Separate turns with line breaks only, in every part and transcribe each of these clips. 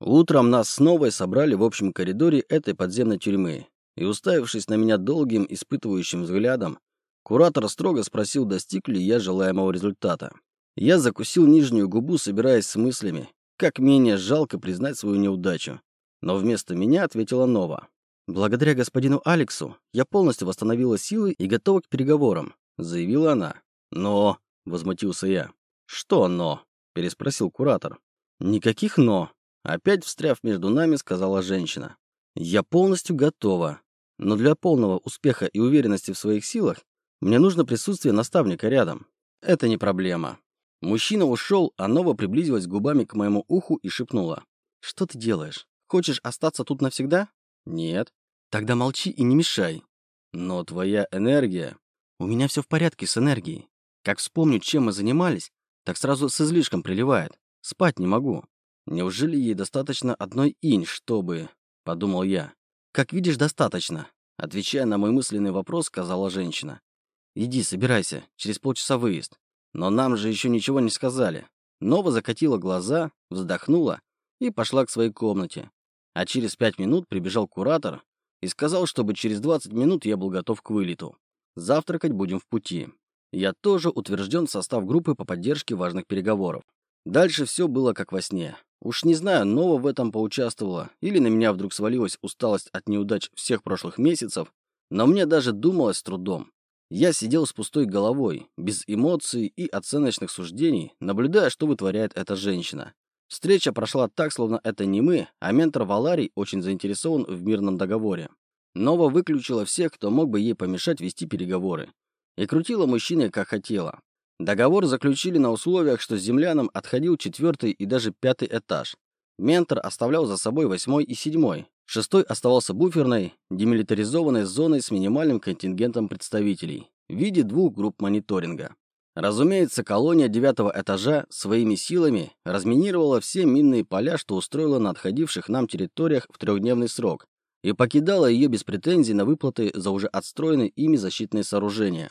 Утром нас с новой собрали в общем коридоре этой подземной тюрьмы, и, уставившись на меня долгим, испытывающим взглядом, куратор строго спросил, достиг ли я желаемого результата. Я закусил нижнюю губу, собираясь с мыслями, как менее жалко признать свою неудачу. Но вместо меня ответила Нова. «Благодаря господину Алексу я полностью восстановила силы и готова к переговорам», — заявила она. «Но...» — возмутился я. «Что «но»?» — переспросил куратор. «Никаких «но». Опять встряв между нами, сказала женщина. «Я полностью готова. Но для полного успеха и уверенности в своих силах мне нужно присутствие наставника рядом. Это не проблема». Мужчина ушел, а Нова приблизилась губами к моему уху и шепнула. «Что ты делаешь? Хочешь остаться тут навсегда?» «Нет». «Тогда молчи и не мешай». «Но твоя энергия...» «У меня все в порядке с энергией. Как вспомню, чем мы занимались, так сразу с излишком приливает. Спать не могу. Неужели ей достаточно одной инь, чтобы... Подумал я. Как видишь, достаточно. Отвечая на мой мысленный вопрос, сказала женщина. Иди, собирайся, через полчаса выезд. Но нам же еще ничего не сказали. Нова закатила глаза, вздохнула и пошла к своей комнате. А через пять минут прибежал куратор и сказал, чтобы через 20 минут я был готов к вылету. Завтракать будем в пути. Я тоже утвержден в состав группы по поддержке важных переговоров. Дальше все было как во сне. Уж не знаю, Нова в этом поучаствовала, или на меня вдруг свалилась усталость от неудач всех прошлых месяцев, но мне даже думалось трудом. Я сидел с пустой головой, без эмоций и оценочных суждений, наблюдая, что вытворяет эта женщина. Встреча прошла так, словно это не мы, а ментор Валарий очень заинтересован в мирном договоре. Нова выключила всех, кто мог бы ей помешать вести переговоры. И крутила мужчиной, как хотела. Договор заключили на условиях, что землянам отходил четвертый и даже пятый этаж. Ментор оставлял за собой восьмой и седьмой. Шестой оставался буферной, демилитаризованной зоной с минимальным контингентом представителей в виде двух групп мониторинга. Разумеется, колония девятого этажа своими силами разминировала все минные поля, что устроила на отходивших нам территориях в трехдневный срок, и покидала ее без претензий на выплаты за уже отстроенные ими защитные сооружения.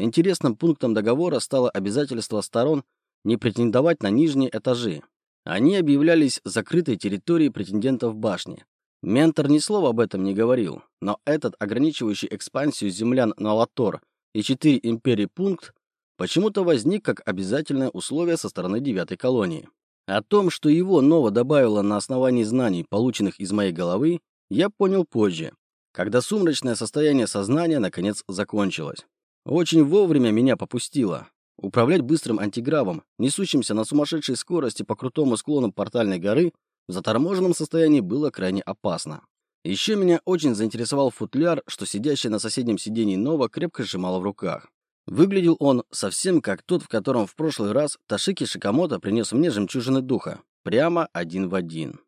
Интересным пунктом договора стало обязательство сторон не претендовать на нижние этажи. Они объявлялись закрытой территорией претендентов башни. Ментор ни слова об этом не говорил, но этот ограничивающий экспансию землян на Латор и четыре империи пункт почему-то возник как обязательное условие со стороны девятой колонии. О том, что его Нова добавила на основании знаний, полученных из моей головы, я понял позже, когда сумрачное состояние сознания наконец закончилось. Очень вовремя меня попустило. Управлять быстрым антигравом, несущимся на сумасшедшей скорости по крутому склону портальной горы, в заторможенном состоянии было крайне опасно. Еще меня очень заинтересовал футляр, что сидящая на соседнем сиденье Нова крепко сжимала в руках. Выглядел он совсем как тот, в котором в прошлый раз Ташики Шикамото принес мне жемчужины духа. Прямо один в один.